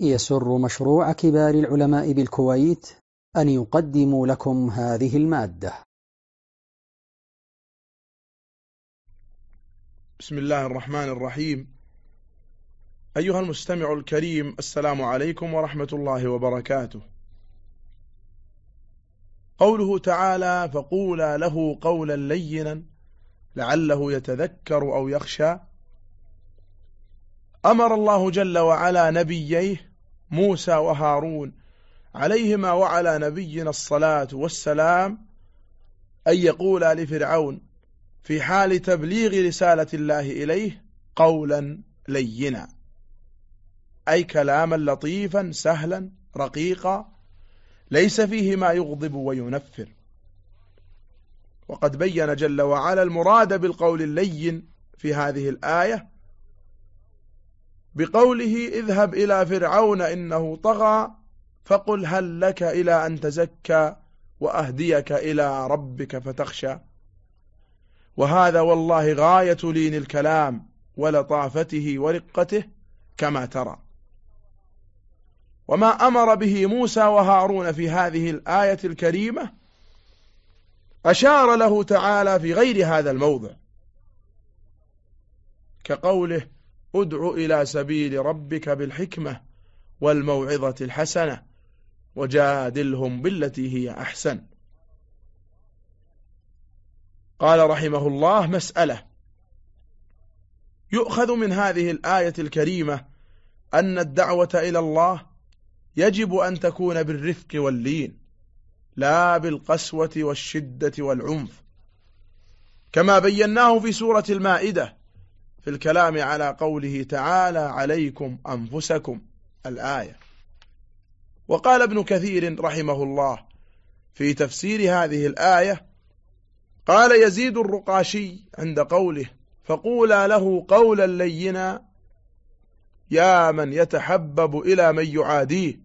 يسر مشروع كبار العلماء بالكويت أن يقدم لكم هذه المادة. بسم الله الرحمن الرحيم. أيها المستمع الكريم السلام عليكم ورحمة الله وبركاته. قوله تعالى فقولا له قولا لينا لعله يتذكر أو يخشى أمر الله جل وعلا نبييه موسى وهارون عليهما وعلى نبينا الصلاة والسلام أن يقولا لفرعون في حال تبليغ رسالة الله إليه قولا لينا. أي كلاما لطيفا سهلا رقيقا ليس فيه ما يغضب وينفر. وقد بين جل وعلا المراد بالقول اللين في هذه الآية بقوله اذهب إلى فرعون إنه طغى فقل هل لك إلى أن تزكى وأهديك إلى ربك فتخشى. وهذا والله غاية لين الكلام ولطافته ورقته كما ترى. وما أمر به موسى وهارون في هذه الآية الكريمة أشار له تعالى في غير هذا الموضع. كقوله ادع إلى سبيل ربك بالحكمة والموعظة الحسنة وجادلهم بالتي هي أحسن. قال رحمه الله مسألة. يؤخذ من هذه الآية الكريمة أن الدعوة إلى الله يجب أن تكون بالرفق واللين لا بالقسوة والشدة والعنف. كما بيناه في سورة المائدة في الكلام على قوله تعالى عليكم أنفسكم الآية. وقال ابن كثير رحمه الله في تفسير هذه الآية قال يزيد الرقاشي عند قوله فقولا له قولا لينا يا من يتحبب إلى من يعاديه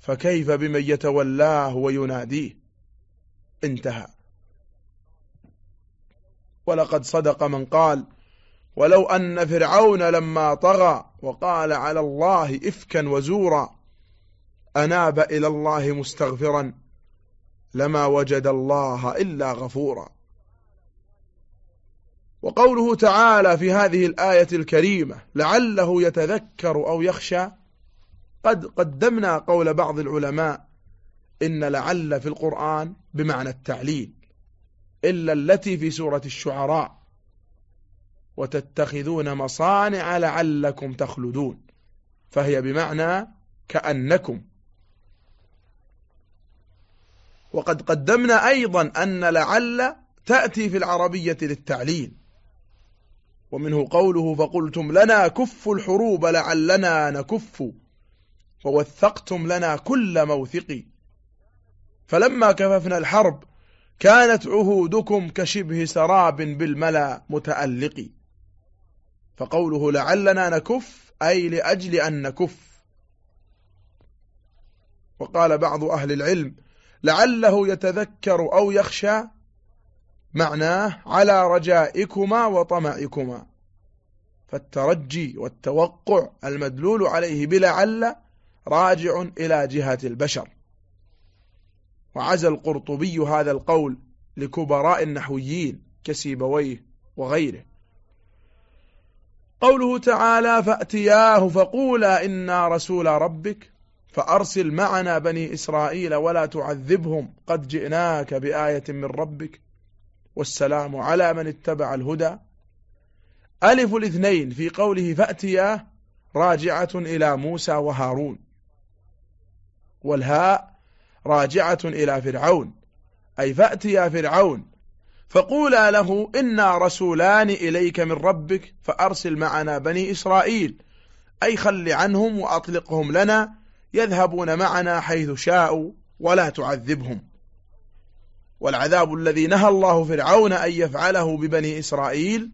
فكيف بمن يتولاه ويناديه؟ انتهى. ولقد صدق من قال ولو أن فرعون لما طغى وقال على الله إفكا وزورا أناب إلى الله مستغفرا لما وجد الله إلا غفورا. وقوله تعالى في هذه الآية الكريمة لعله يتذكر أو يخشى قد قدمنا قول بعض العلماء إن لعل في القرآن بمعنى التعليل إلا التي في سورة الشعراء. وتتخذون مصانع لعلكم تخلدون. فهي بمعنى كأنكم. وقد قدمنا أيضا أن لعل تأتي في العربية للتعليل. ومنه قوله فقلتم لنا كف الحروب لعلنا نكف. ووثقتم لنا كل موثق. فلما كففنا الحرب كانت عهودكم كشبه سراب بالملا متألق. فقوله لعلنا نكف أي لأجل أن نكف. وقال بعض أهل العلم لعله يتذكر أو يخشى معناه على رجائكما وطمعكما. فالترجي والتوقع المدلول عليه بلعل راجع إلى جهة البشر. وعزى القرطبي هذا القول لكبراء النحويين كسيبويه وغيره. قوله تعالى فأتياه فقولا إنا رسول ربك فأرسل معنا بني إسرائيل ولا تعذبهم قد جئناك بآية من ربك والسلام على من اتبع الهدى. ألف الاثنين في قوله فأتياه راجعة إلى موسى وهارون والهاء راجعة إلى فرعون أي فأتيا فرعون فقولا له إنا رسولان إليك من ربك فأرسل معنا بني إسرائيل. أي خل عنهم وأطلقهم لنا يذهبون معنا حيث شاءوا ولا تعذبهم. والعذاب الذي نهى الله فرعون أن يفعله ببني إسرائيل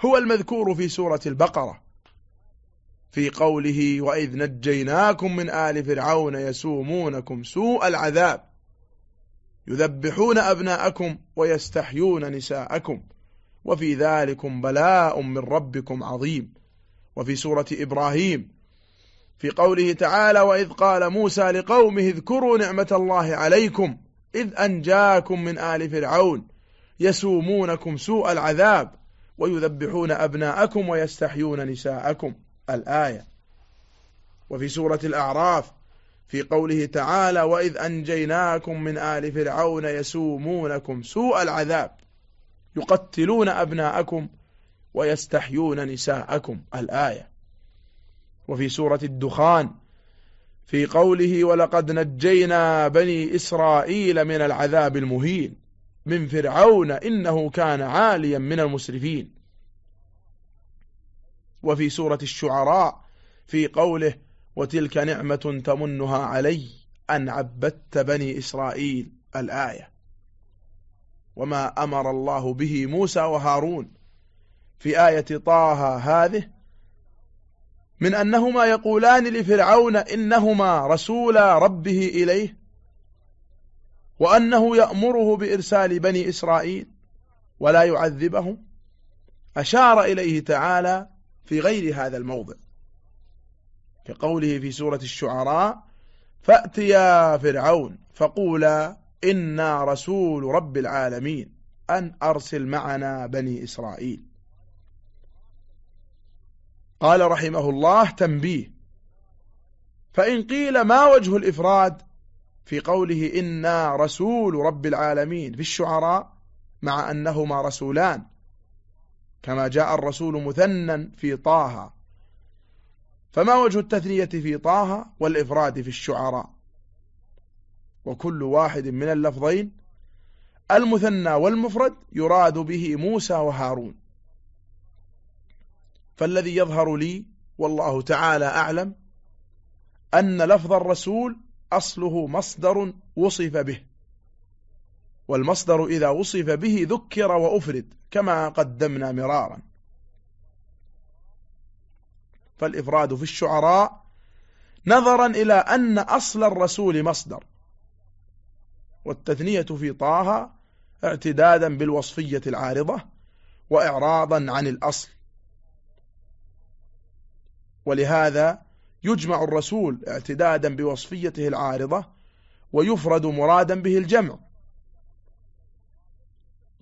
هو المذكور في سورة البقرة. في قوله وإذ نجيناكم من آل فرعون يسومونكم سوء العذاب. يذبحون أبناءكم ويستحيون نساءكم. وفي ذلكم بلاء من ربكم عظيم. وفي سورة إبراهيم في قوله تعالى وإذ قال موسى لقومه اذكروا نعمة الله عليكم إذ أنجاكم من آل فرعون يسومونكم سوء العذاب ويذبحون أبناءكم ويستحيون نساءكم. الآية. وفي سورة الأعراف في قوله تعالى وإذ أنجيناكم من آل فرعون يسومونكم سوء العذاب يقتلون أبناءكم ويستحيون نساءكم الآية وفي سورة الدخان في قوله ولقد نجينا بني إسرائيل من العذاب المهين من فرعون إنه كان عاليا من المسرفين وفي سورة الشعراء في قوله وتلك نعمة تمنها علي أن عبدت بني إسرائيل الآية. وما أمر الله به موسى وهارون في آية طه هذه من أنهما يقولان لفرعون إنهما رسولا ربه إليه وأنه يأمره بإرسال بني إسرائيل ولا يعذبهم. أشار إليه تعالى في غير هذا الموضع. كقوله في سورة الشعراء فأتيا فرعون فقولا إنا رسول رب العالمين أن أرسل معنا بني إسرائيل. قال رحمه الله تنبيه. فإن قيل ما وجه الإفراد في قوله إنا رسول رب العالمين في الشعراء مع أنهما رسولان كما جاء الرسول مثنى في طه فما وجه التثنية في طه والإفراد في الشعراء؟ وكل واحد من اللفظين المثنى والمفرد يراد به موسى وهارون. فالذي يظهر لي والله تعالى أعلم أن لفظ الرسول أصله مصدر وصف به. والمصدر إذا وصف به ذكر وأفرد كما قدمنا مرارا. فالإفراد في الشعراء نظرا إلى أن أصل الرسول مصدر والتثنية في طه اعتدادا بالوصفية العارضة وإعراضا عن الأصل. ولهذا يجمع الرسول اعتدادا بوصفيته العارضة ويفرد مرادا به الجمع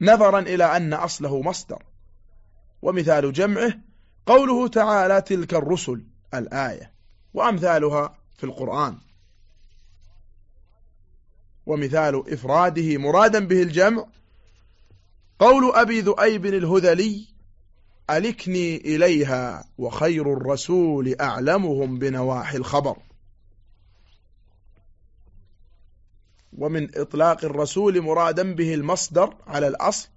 نظرا إلى أن أصله مصدر. ومثال جمعه قوله تعالى تلك الرسل الآية وأمثالها في القرآن. ومثال إفراده مرادا به الجمع قول أبي ذؤيب الهذلي ألكني إليها وخير الرسول أعلمهم بنواحي الخبر. ومن إطلاق الرسول مرادا به المصدر على الأصل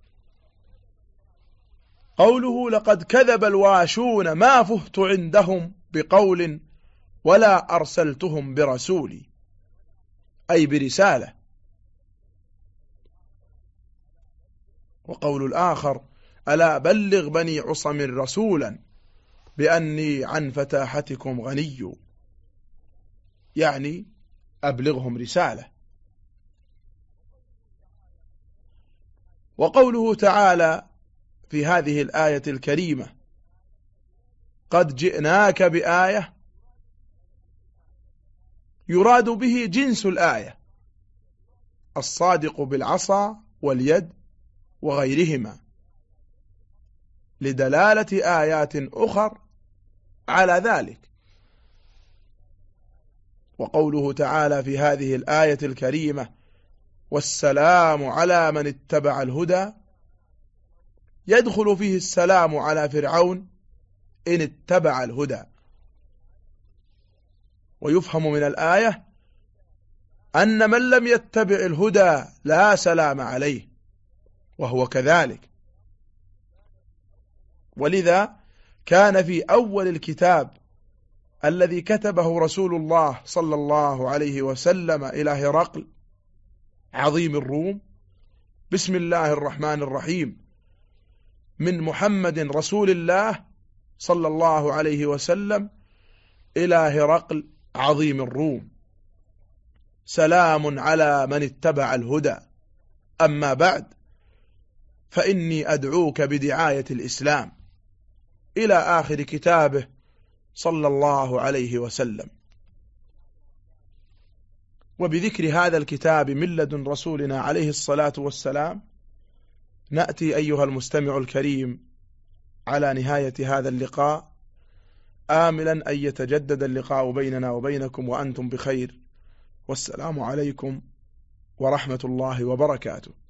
قوله لقد كذب الواشون ما فهت عندهم بقول ولا أرسلتهم برسولي أي برسالة. وقول الآخر ألا بلغ بني عصم رسولا بأني عن فتاحتكم غني. يعني أبلغهم رسالة. وقوله تعالى في هذه الآية الكريمة. قد جئناك بآية يراد به جنس الآية الصادق بالعصا واليد وغيرهما لدلالة آيات أخر على ذلك. وقوله تعالى في هذه الآية الكريمة والسلام على من اتبع الهدى يدخل فيه السلام على فرعون إن اتبع الهدى. ويفهم من الآية أن من لم يتبع الهدى لا سلام عليه وهو كذلك. ولذا كان في أول الكتاب الذي كتبه رسول الله صلى الله عليه وسلم إلى هرقل عظيم الروم بسم الله الرحمن الرحيم. من محمد رسول الله صلى الله عليه وسلم إلى هرقل عظيم الروم. سلام على من اتبع الهدى. أما بعد فإني أدعوك بدعاية الإسلام إلى آخر كتابه صلى الله عليه وسلم. وبذكر هذا الكتاب من لدن رسولنا عليه الصلاة والسلام نأتي أيها المستمع الكريم على نهاية هذا اللقاء. آملا أن يتجدد اللقاء بيننا وبينكم وأنتم بخير. والسلام عليكم ورحمة الله وبركاته.